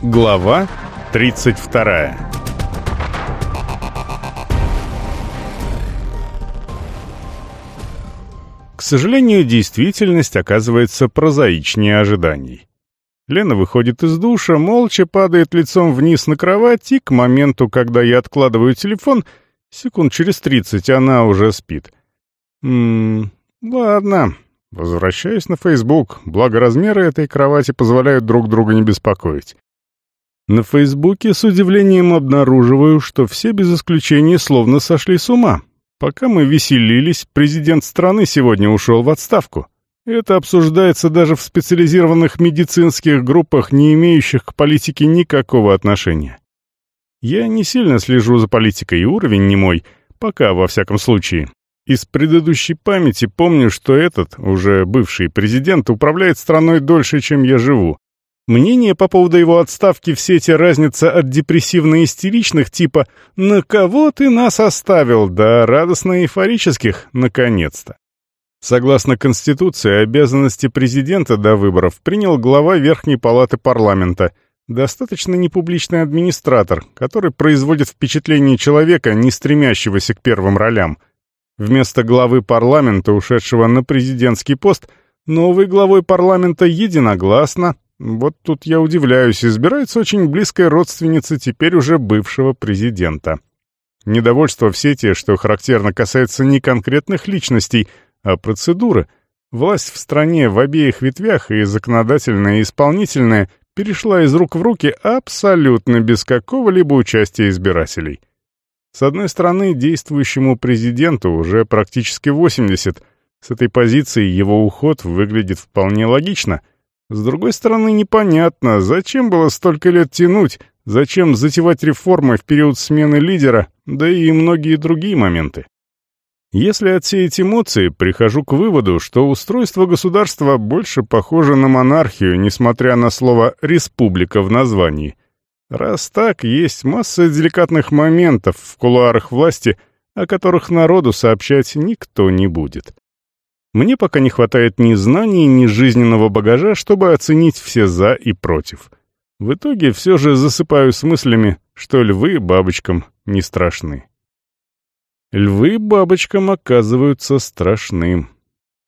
Глава 32 К сожалению, действительность оказывается прозаичнее ожиданий. Лена выходит из душа, молча падает лицом вниз на кровать, и к моменту, когда я откладываю телефон, секунд через тридцать она уже спит. Ммм, ладно, возвращаюсь на Facebook, благо размеры этой кровати позволяют друг друга не беспокоить. На Фейсбуке с удивлением обнаруживаю, что все без исключения словно сошли с ума. Пока мы веселились, президент страны сегодня ушел в отставку. Это обсуждается даже в специализированных медицинских группах, не имеющих к политике никакого отношения. Я не сильно слежу за политикой, и уровень не мой, пока, во всяком случае. Из предыдущей памяти помню, что этот, уже бывший президент, управляет страной дольше, чем я живу, Мнение по поводу его отставки в сети разница от депрессивно-истеричных типа «На кого ты нас оставил?» до радостно-эйфорических «Наконец-то». Согласно Конституции, обязанности президента до выборов принял глава Верхней Палаты парламента, достаточно непубличный администратор, который производит впечатление человека, не стремящегося к первым ролям. Вместо главы парламента, ушедшего на президентский пост, новой главой парламента единогласно, вот тут я удивляюсь, избирается очень близкая родственница теперь уже бывшего президента. Недовольство в сети, что характерно касается не конкретных личностей, а процедуры. Власть в стране в обеих ветвях, и законодательная, и исполнительная, перешла из рук в руки абсолютно без какого-либо участия избирателей. С одной стороны, действующему президенту уже практически 80. С этой позиции его уход выглядит вполне логично — с другой стороны, непонятно, зачем было столько лет тянуть, зачем затевать реформы в период смены лидера, да и многие другие моменты. Если отсеять эмоции, прихожу к выводу, что устройство государства больше похоже на монархию, несмотря на слово «республика» в названии. Раз так, есть масса деликатных моментов в кулуарах власти, о которых народу сообщать никто не будет. Мне пока не хватает ни знаний, ни жизненного багажа, чтобы оценить все «за» и «против». В итоге все же засыпаю с мыслями, что львы бабочкам не страшны. Львы бабочкам оказываются страшным.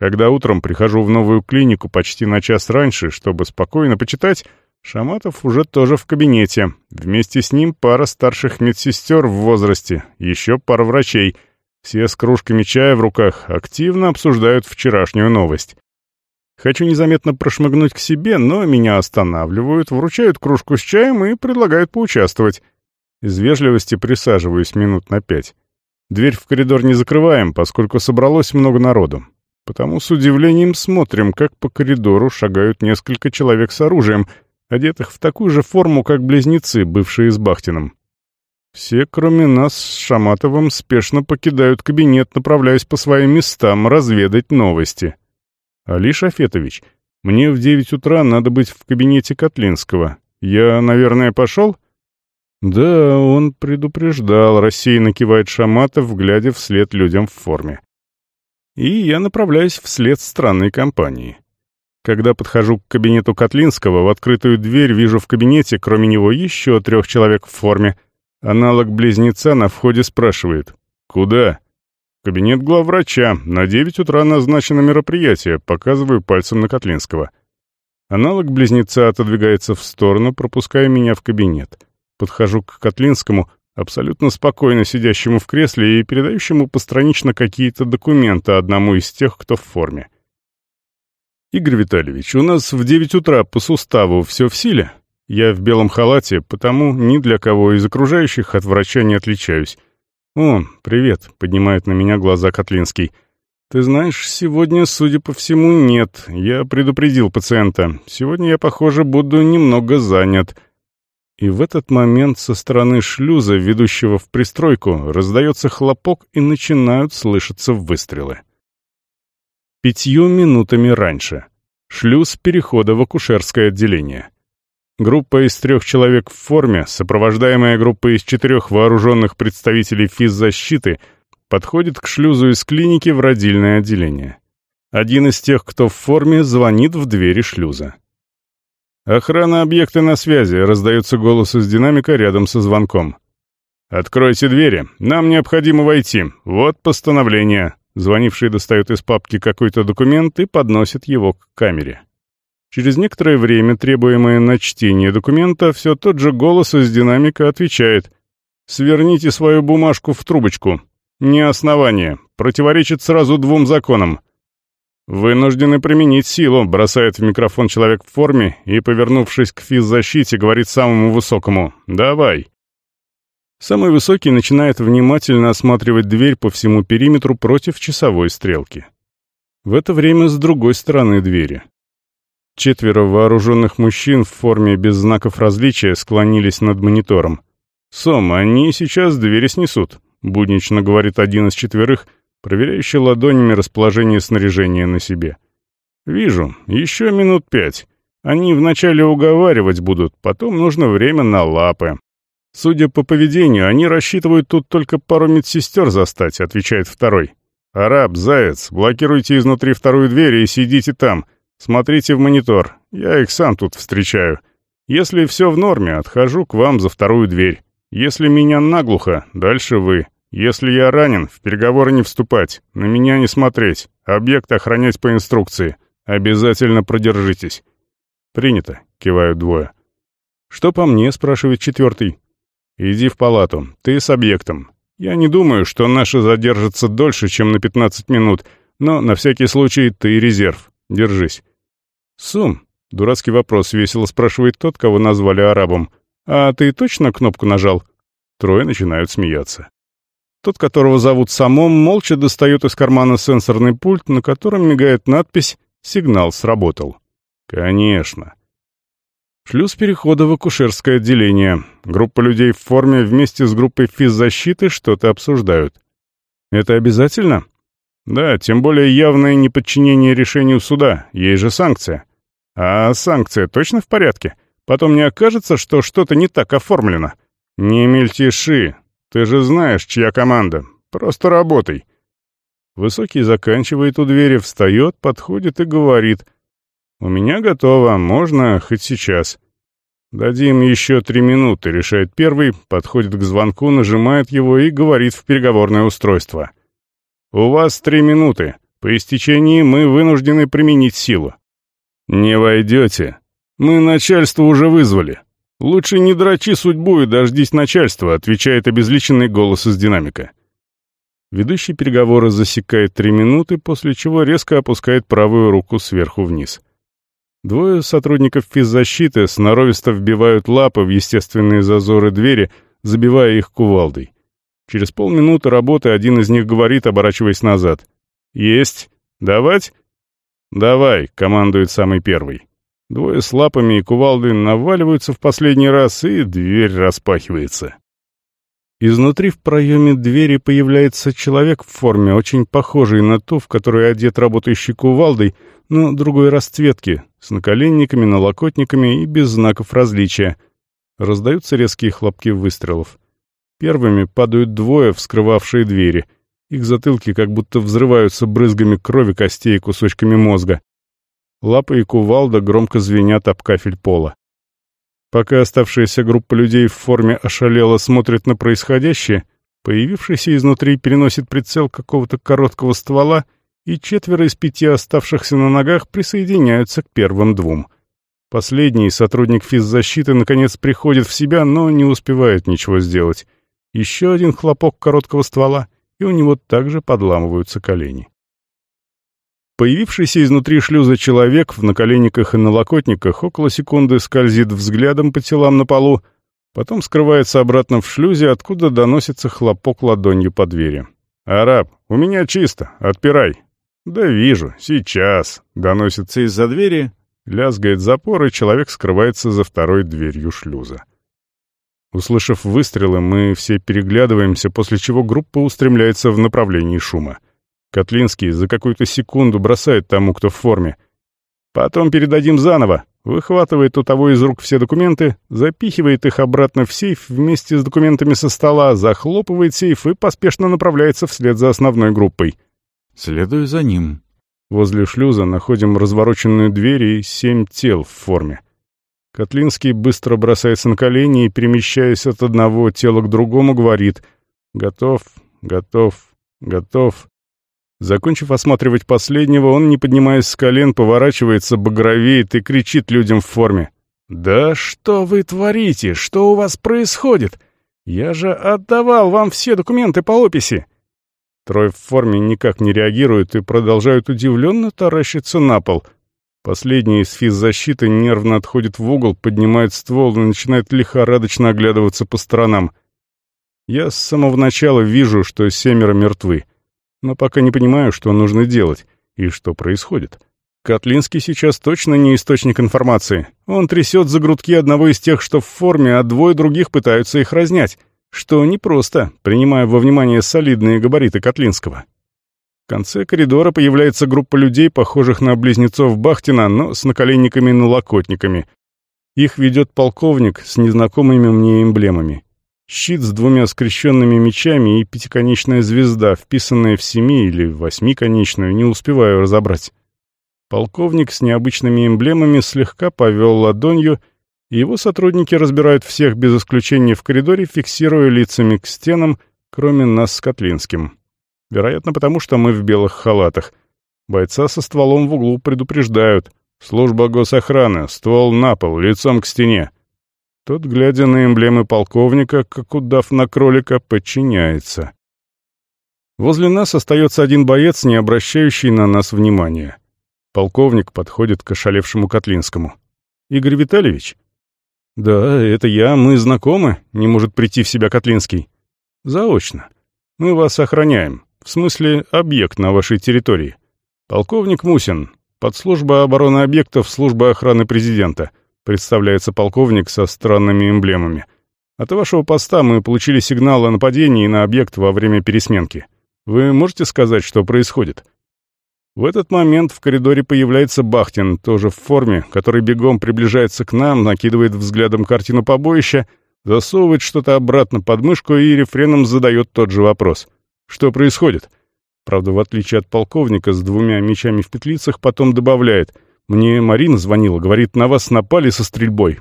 Когда утром прихожу в новую клинику почти на час раньше, чтобы спокойно почитать, Шаматов уже тоже в кабинете. Вместе с ним пара старших медсестер в возрасте, еще пара врачей — все с кружками чая в руках активно обсуждают вчерашнюю новость. Хочу незаметно прошмыгнуть к себе, но меня останавливают, вручают кружку с чаем и предлагают поучаствовать. Из вежливости присаживаюсь минут на пять. Дверь в коридор не закрываем, поскольку собралось много народу. Потому с удивлением смотрим, как по коридору шагают несколько человек с оружием, одетых в такую же форму, как близнецы, бывшие с Бахтиным. Все, кроме нас с Шаматовым, спешно покидают кабинет, направляясь по своим местам разведать новости. «Али Шафетович, мне в девять утра надо быть в кабинете Котлинского. Я, наверное, пошел?» «Да, он предупреждал», — рассеянно кивает Шаматов, глядя вслед людям в форме. И я направляюсь вслед странной компании. Когда подхожу к кабинету Котлинского, в открытую дверь вижу в кабинете, кроме него, еще трех человек в форме — Аналог близнеца на входе спрашивает. «Куда?» «Кабинет главврача. На девять утра назначено мероприятие», показываю пальцем на Котлинского. Аналог близнеца отодвигается в сторону, пропуская меня в кабинет. Подхожу к Котлинскому, абсолютно спокойно сидящему в кресле и передающему постранично какие-то документы одному из тех, кто в форме. «Игорь Витальевич, у нас в девять утра по суставу все в силе?» Я в белом халате, потому ни для кого из окружающих от врача не отличаюсь. «О, привет», — поднимает на меня глаза Котлинский. «Ты знаешь, сегодня, судя по всему, нет. Я предупредил пациента. Сегодня я, похоже, буду немного занят». И в этот момент со стороны шлюза, ведущего в пристройку, раздается хлопок и начинают слышаться выстрелы. Пятью минутами раньше. Шлюз перехода в акушерское отделение. Группа из трех человек в форме, сопровождаемая группой из четырех вооруженных представителей физзащиты, подходит к шлюзу из клиники в родильное отделение. Один из тех, кто в форме, звонит в двери шлюза. «Охрана объекта на связи», — раздается голос из динамика рядом со звонком. «Откройте двери, нам необходимо войти. Вот постановление». Звонивший достает из папки какой-то документ и подносит его к камере. Через некоторое время, требуемое на чтение документа, все тот же голос из динамика отвечает «Сверните свою бумажку в трубочку. Не основание. Противоречит сразу двум законам. «Вынуждены применить силу», — бросает в микрофон человек в форме и, повернувшись к физзащите, говорит самому высокому «Давай». Самый высокий начинает внимательно осматривать дверь по всему периметру против часовой стрелки. В это время с другой стороны двери. Четверо вооруженных мужчин в форме без знаков различия склонились над монитором. «Сом, они сейчас двери снесут», — буднично говорит один из четверых — проверяющий ладонями расположение снаряжения на себе. «Вижу, еще минут пять. Они вначале уговаривать будут, потом нужно время на лапы. Судя по поведению, они рассчитывают тут только пару медсестер застать», — отвечает второй. «Араб, заяц, блокируйте изнутри вторую дверь и сидите там. Смотрите в монитор. Я их сам тут встречаю. Если все в норме, отхожу к вам за вторую дверь. Если меня наглухо, дальше вы. Если я ранен, в переговоры не вступать, на меня не смотреть, объект охранять по инструкции. Обязательно продержитесь». «Принято», — кивают двое. «Что по мне?» — спрашивает четвертый. «Иди в палату, ты с объектом. Я не думаю, что наши задержатся дольше, чем на 15 минут, но на всякий случай ты резерв. Держись». «Сум?» — дурацкий вопрос весело спрашивает тот, кого назвали арабом. «А ты точно кнопку нажал?» Трое начинают смеяться. Тот, которого зовут Самом, молча достает из кармана сенсорный пульт, на котором мигает надпись «Сигнал сработал». Конечно. Шлюз перехода в акушерское отделение. Группа людей в форме вместе с группой физзащиты что-то обсуждают. Это обязательно? Да, тем более явное неподчинение решению суда, есть же санкция. А санкция точно в порядке? Потом не окажется, что что-то не так оформлено? Не мельтеши, ты же знаешь, чья команда. Просто работай». Высокий заканчивает у двери, встает, подходит и говорит. «У меня готово, можно хоть сейчас». «Дадим еще три минуты», — решает первый, подходит к звонку, нажимает его и говорит в переговорное устройство. «У вас три минуты. По истечении мы вынуждены применить силу». «Не войдете. Мы начальство уже вызвали». «Лучше не дрочи судьбу и дождись начальства», — отвечает обезличенный голос из динамика. Ведущий переговоры засекает три минуты, после чего резко опускает правую руку сверху вниз. Двое сотрудников физзащиты сноровисто вбивают лапы в естественные зазоры двери, забивая их кувалдой. Через полминуты работы один из них говорит, оборачиваясь назад. «Есть. Давать?» «Давай», — командует самый первый. Двое с лапами и кувалдой наваливаются в последний раз, и дверь распахивается. Изнутри в проеме двери появляется человек в форме, очень похожий на ту, в которой одет работающий кувалдой, но другой расцветки, с наколенниками, налокотниками и без знаков различия. Раздаются резкие хлопки выстрелов. Первыми падают двое, вскрывавшие двери. Их затылки как будто взрываются брызгами крови, костей и кусочками мозга. Лапы и кувалда громко звенят об кафель пола. Пока оставшаяся группа людей в форме ошалела смотрит на происходящее, появившийся изнутри переносит прицел какого-то короткого ствола, и четверо из пяти оставшихся на ногах присоединяются к первым двум. Последний, сотрудник физзащиты, наконец приходит в себя, но не успевает ничего сделать. Еще один хлопок короткого ствола, и у него также подламываются колени. Появившийся изнутри шлюза человек в наколенниках и налокотниках около секунды скользит взглядом по телам на полу, потом скрывается обратно в шлюзе, откуда доносится хлопок ладонью по двери. «Араб, у меня чисто, отпирай». «Да вижу, сейчас», — доносится из-за двери, лязгает запор, и человек скрывается за второй дверью шлюза. Услышав выстрелы, мы все переглядываемся, после чего группа устремляется в направлении шума. Котлинский за какую-то секунду бросает тому, кто в форме. Потом передадим заново. Выхватывает у того из рук все документы, запихивает их обратно в сейф вместе с документами со стола, захлопывает сейф и поспешно направляется вслед за основной группой. Следую за ним. Возле шлюза находим развороченную дверь и семь тел в форме. Котлинский быстро бросается на колени и, перемещаясь от одного тела к другому, говорит «Готов, готов, готов». Закончив осматривать последнего, он, не поднимаясь с колен, поворачивается, багровеет и кричит людям в форме. «Да что вы творите? Что у вас происходит? Я же отдавал вам все документы по описи!» Трое в форме никак не реагируют и продолжают удивленно таращиться на пол — Последний из физзащиты нервно отходит в угол, поднимает ствол и начинает лихорадочно оглядываться по сторонам. Я с самого начала вижу, что семеро мертвы, но пока не понимаю, что нужно делать и что происходит. Котлинский сейчас точно не источник информации. Он трясет за грудки одного из тех, что в форме, а двое других пытаются их разнять, что непросто, принимая во внимание солидные габариты Котлинского конце коридора появляется группа людей, похожих на близнецов Бахтина, но с наколенниками-налокотниками. Их ведет полковник с незнакомыми мне эмблемами. Щит с двумя скрещенными мечами и пятиконечная звезда, вписанная в семи- или восьмиконечную, не успеваю разобрать. Полковник с необычными эмблемами слегка повел ладонью, и его сотрудники разбирают всех без исключения в коридоре, фиксируя лицами к стенам, кроме нас с Котлинским. Вероятно, потому что мы в белых халатах. Бойца со стволом в углу предупреждают. Служба госохраны, ствол на пол, лицом к стене. Тот, глядя на эмблемы полковника, как удав на кролика, подчиняется. Возле нас остается один боец, не обращающий на нас внимания. Полковник подходит к ошалевшему Котлинскому. «Игорь Витальевич?» «Да, это я, мы знакомы», — не может прийти в себя Котлинский. «Заочно. Мы вас охраняем. В смысле, объект на вашей территории. Полковник Мусин, подслужба обороны объектов службы охраны президента. Представляется полковник со странными эмблемами. От вашего поста мы получили сигнал о нападении на объект во время пересменки. Вы можете сказать, что происходит?» В этот момент в коридоре появляется Бахтин, тоже в форме, который бегом приближается к нам, накидывает взглядом картину побоища, засовывает что-то обратно под мышку и рефреном задает тот же вопрос — что происходит? Правда, в отличие от полковника с двумя мечами в петлицах, потом добавляет. Мне Марина звонила, говорит, на вас напали со стрельбой.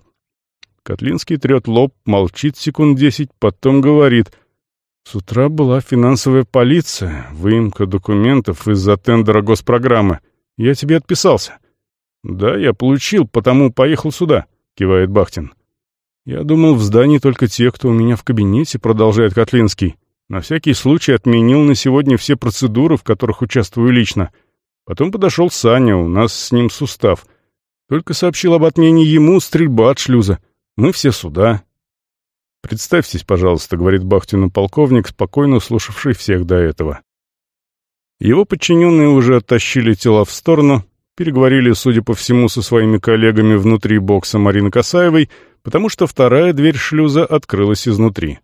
Котлинский трет лоб, молчит секунд десять, потом говорит. С утра была финансовая полиция, выемка документов из-за тендера госпрограммы. Я тебе отписался. Да, я получил, потому поехал сюда, кивает Бахтин. Я думал, в здании только те, кто у меня в кабинете, продолжает Котлинский. На всякий случай отменил на сегодня все процедуры, в которых участвую лично. Потом подошел Саня, у нас с ним сустав. Только сообщил об отмене ему стрельба от шлюза. Мы все сюда. «Представьтесь, пожалуйста», — говорит Бахтину полковник, спокойно слушавший всех до этого. Его подчиненные уже оттащили тела в сторону, переговорили, судя по всему, со своими коллегами внутри бокса Марины Касаевой, потому что вторая дверь шлюза открылась изнутри.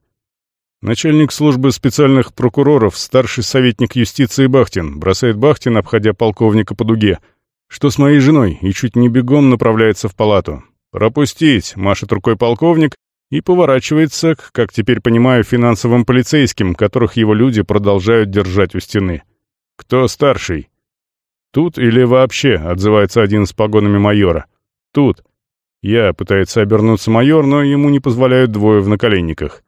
Начальник службы специальных прокуроров, старший советник юстиции Бахтин, бросает Бахтин, обходя полковника по дуге. Что с моей женой? И чуть не бегом направляется в палату. «Пропустить!» — машет рукой полковник и поворачивается к, как теперь понимаю, финансовым полицейским, которых его люди продолжают держать у стены. «Кто старший?» «Тут или вообще?» — отзывается один с погонами майора. «Тут». Я пытается обернуться майор, но ему не позволяют двое в наколенниках.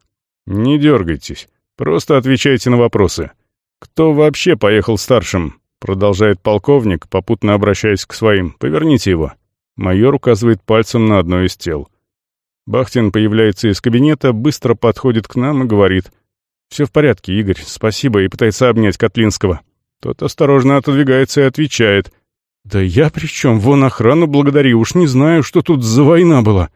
«Не дергайтесь. Просто отвечайте на вопросы. Кто вообще поехал старшим?» Продолжает полковник, попутно обращаясь к своим. «Поверните его». Майор указывает пальцем на одно из тел. Бахтин появляется из кабинета, быстро подходит к нам и говорит. «Все в порядке, Игорь, спасибо», и пытается обнять Котлинского. Тот осторожно отодвигается и отвечает. «Да я при чем? Вон охрану благодари, уж не знаю, что тут за война была».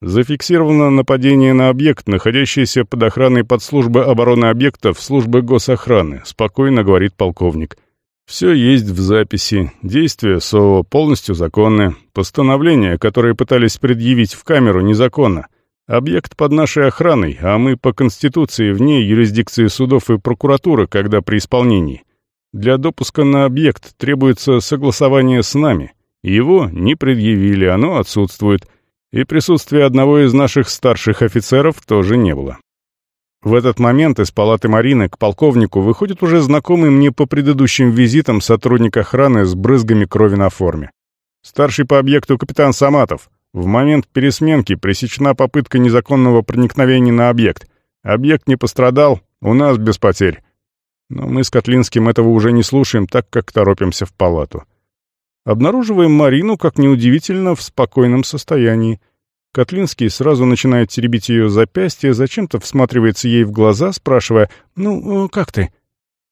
Зафиксировано нападение на объект, находящийся под охраной подслужбы обороны объектов службы госохраны, спокойно говорит полковник. Все есть в записи, действия СО полностью законны, постановления, которые пытались предъявить в камеру, незаконно. Объект под нашей охраной, а мы по Конституции вне юрисдикции судов и прокуратуры, когда при исполнении. Для допуска на объект требуется согласование с нами. Его не предъявили, оно отсутствует – и присутствия одного из наших старших офицеров тоже не было. В этот момент из палаты Марины к полковнику выходит уже знакомый мне по предыдущим визитам сотрудник охраны с брызгами крови на форме. Старший по объекту капитан Саматов. В момент пересменки пресечена попытка незаконного проникновения на объект. Объект не пострадал, у нас без потерь. Но мы с Котлинским этого уже не слушаем, так как торопимся в палату. Обнаруживаем Марину, как неудивительно, в спокойном состоянии. Котлинский сразу начинает теребить ее запястье, зачем-то всматривается ей в глаза, спрашивая «Ну, э, как ты?»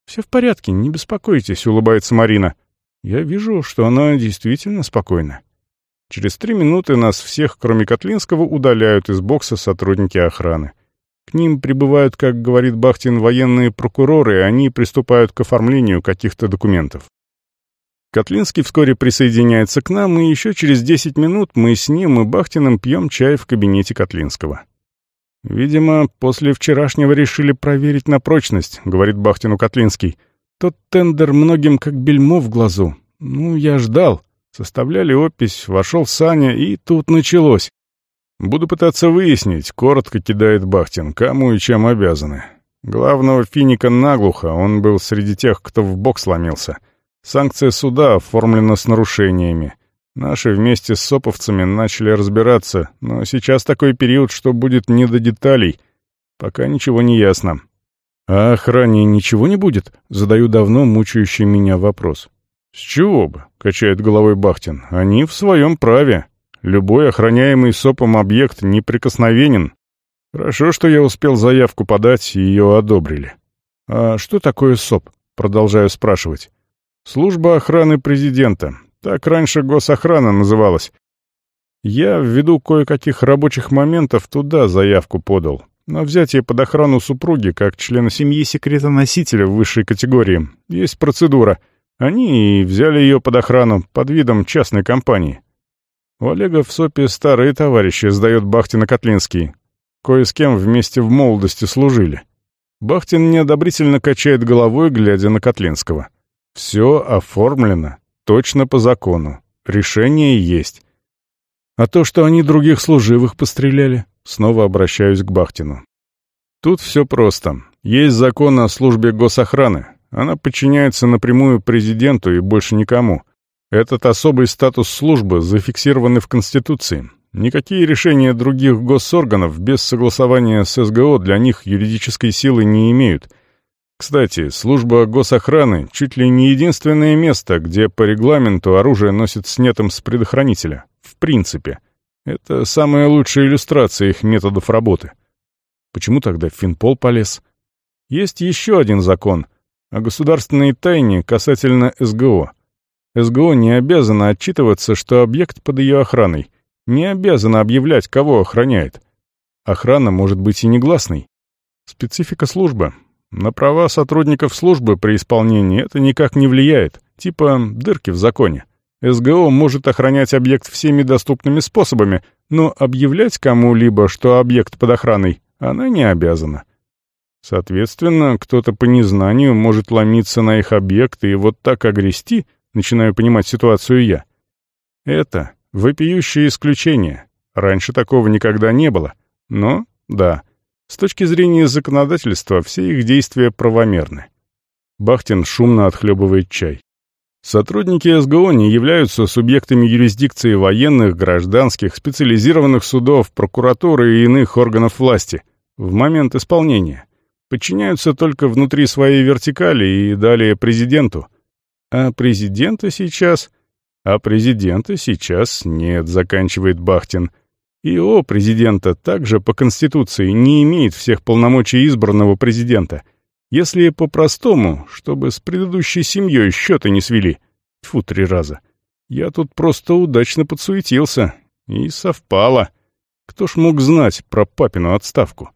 «Все в порядке, не беспокойтесь», — улыбается Марина. Я вижу, что она действительно спокойна. Через три минуты нас всех, кроме Котлинского, удаляют из бокса сотрудники охраны. К ним прибывают, как говорит Бахтин, военные прокуроры, и они приступают к оформлению каких-то документов. Котлинский вскоре присоединяется к нам, и еще через 10 минут мы с ним и Бахтиным пьем чай в кабинете Котлинского. «Видимо, после вчерашнего решили проверить на прочность», — говорит Бахтину Котлинский. «Тот тендер многим как бельмо в глазу. Ну, я ждал. Составляли опись, вошел Саня, и тут началось. Буду пытаться выяснить, коротко кидает Бахтин, кому и чем обязаны. Главного финика наглухо, он был среди тех, кто в бок сломился. Санкция суда оформлена с нарушениями. Наши вместе с соповцами начали разбираться, но сейчас такой период, что будет не до деталей. Пока ничего не ясно. А охране ничего не будет? Задаю давно мучающий меня вопрос. С чего бы? Качает головой Бахтин. Они в своем праве. Любой охраняемый СОПом объект неприкосновенен. Хорошо, что я успел заявку подать, и ее одобрили. А что такое СОП? Продолжаю спрашивать. Служба охраны президента. Так раньше госохрана называлась. Я ввиду кое-каких рабочих моментов туда заявку подал. На взятие под охрану супруги, как члена семьи секретоносителя высшей категории, есть процедура. Они и взяли ее под охрану, под видом частной компании. У Олега в СОПе старые товарищи, сдает Бахтина-Котлинский. Кое с кем вместе в молодости служили. Бахтин неодобрительно качает головой, глядя на Котлинского. Все оформлено, точно по закону. Решение есть. А то, что они других служивых постреляли, снова обращаюсь к Бахтину. Тут все просто. Есть закон о службе госохраны. Она подчиняется напрямую президенту и больше никому. Этот особый статус службы зафиксирован в Конституции. Никакие решения других госорганов без согласования с СГО для них юридической силы не имеют — кстати, служба госохраны чуть ли не единственное место, где по регламенту оружие носит снятым с предохранителя. В принципе. Это самая лучшая иллюстрация их методов работы. Почему тогда Финпол полез? Есть еще один закон о государственной тайне касательно СГО. СГО не обязана отчитываться, что объект под ее охраной, не обязана объявлять, кого охраняет. Охрана может быть и негласной. Специфика службы, на права сотрудников службы при исполнении это никак не влияет, типа дырки в законе. СГО может охранять объект всеми доступными способами, но объявлять кому-либо, что объект под охраной, она не обязана. Соответственно, кто-то по незнанию может ломиться на их объекты и вот так огрести, начинаю понимать ситуацию я. Это вопиющее исключение. Раньше такого никогда не было. Но, да, с точки зрения законодательства, все их действия правомерны. Бахтин шумно отхлебывает чай. Сотрудники СГО не являются субъектами юрисдикции военных, гражданских, специализированных судов, прокуратуры и иных органов власти в момент исполнения. Подчиняются только внутри своей вертикали и далее президенту. А президента сейчас... А президента сейчас нет, заканчивает Бахтин. ИО президента также по Конституции не имеет всех полномочий избранного президента. Если по-простому, чтобы с предыдущей семьей счеты не свели. Тьфу, три раза. Я тут просто удачно подсуетился. И совпало. Кто ж мог знать про папину отставку?